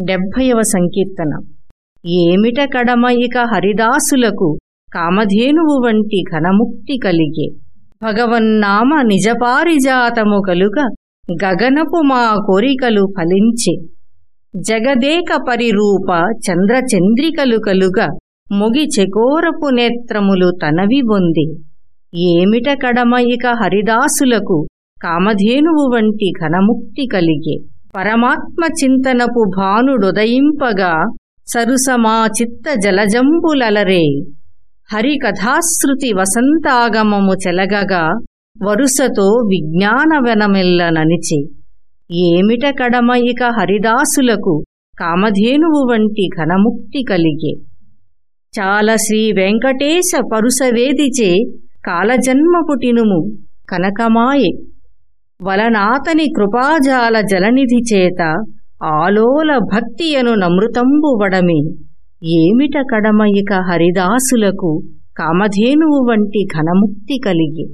డెబ్భైవ సంకీర్తన. ఏమిట కడమ ఇక హరిదాసులకు కామధేనువు వంటి ఘనముక్తి కలిగే? భగవన్నామ నిజపారిజాతము కలుగ గగనపు మా కోరికలు ఫలించే. జగదేక పరిరూప చంద్రచంద్రికలు కలుగ మొగి చెకోరపు నేత్రములు తనవి బొంది. ఏమిట కడమ ఇక హరిదాసులకు కామధేనువు వంటి ఘనముక్తి కలిగే? పరమాత్మ చింతనపు భానుడుదయింపగా సరుసమా చిత్త జలజంబులలరే. హరికథాశ్రుతి వసంతాగమము చెలగగా వరుసతో విజ్ఞానవనమెల్ల ననిచి ఏమిట కడమ ఇక హరిదాసులకు కామధేనువు వంటి ఘనముక్తి కలిగే? చాల శ్రీ వెంకటేశ పరుసవేదిచే కాలజన్మ పుటినుము కనకమాయే. వలనాతని కృపాజాల జలనిధి చేత ఆలోల భక్తియను నమృతంబు వడమే. ఏమిట కడమ ఇక హరిదాసులకు కామధేనువు వంటి ఘనముక్తి కలిగి?